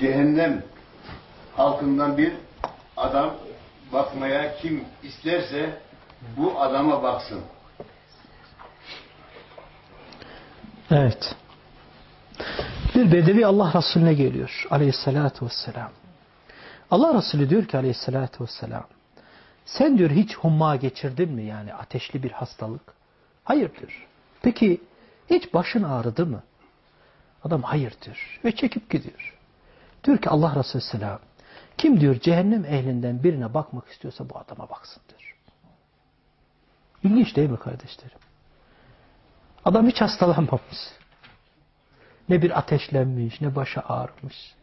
Cehennem halkından bir adam bakmaya kim isterse bu adama baksın. Evet. Bir bedevi Allah Resulüne geliyor aleyhissalatü vesselam. Allah Resulü diyor ki aleyhissalatü vesselam sen diyor hiç humma geçirdin mi yani ateşli bir hastalık? Hayır diyor. Peki hiç başın ağrıdı mı? Adam hayır diyor ve çekip gidiyor. Diyor ki Allah Resulü selam kim diyor cehennem ehlinden birine bakmak istiyorsa bu adama baksın diyor. İlginç değil mi kardeşlerim? Adam hiç hastalanmamış. Ne bir ateşlenmiş, ne başı ağrımış.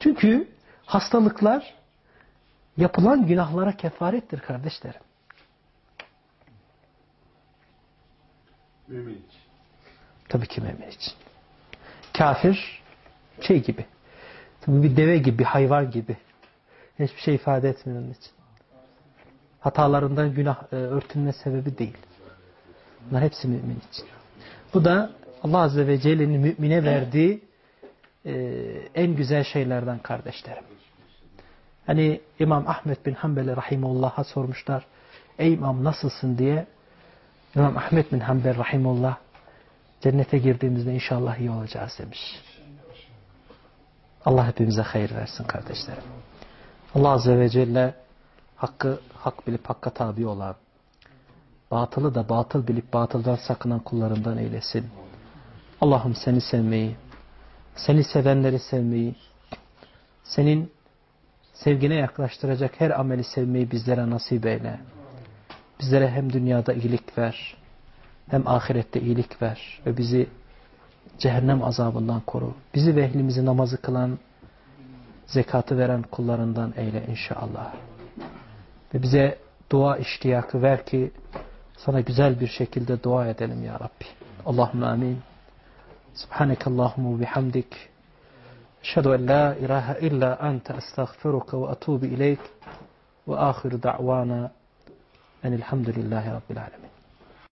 Çünkü hastalıklar yapılan günahlara kefarettir kardeşlerim. Mümin için. Tabii ki mümin için. Kafir şey gibi. Tabii bir deve gibi, bir hayvan gibi. Hiçbir şey ifade etmiyor onun için. Hatalarından günah e, örtünme sebebi değil. Bunlar hepsi mümin için. Bu da Allah Azze ve Celle'nin mümine verdiği e, en güzel şeylerden kardeşlerim. Hani İmam Ahmet bin Hanbel Rahimullah'a sormuşlar. Ey İmam nasılsın diye. İmam Ahmet bin Hanbel Rahimullah cennete girdiğimizde inşallah iyi olacağız demiş. Allah hepimize hayır versin kardeşlerim. Allah Azze ve Celle hakkı hak bilip hakka tabi olan, batılı da batıl bilip batıldan sakınan kullarından eylesin. Allah'ım seni sevmeyi, seni sevenleri sevmeyi, senin sevgine yaklaştıracak her ameli sevmeyi bizlere nasip eyle. Bizlere hem dünyada iyilik ver, hem ahirette iyilik ver ve bizi cehennem azabından koru. Bizi ve ehlimizi namazı kılan, zekatı veren kullarından eyle inşallah. Ve bize dua iştiyakı ver ki sana güzel bir şekilde dua edelim ya Rabbi. Allahümme amin. Subhaneke Allahümme bihamdik. Eşhedü en la ilahe illa ente estağfiruka ve etubu ileyk. Ve ahiru da'vana enilhamdülillahi rabbil alemin.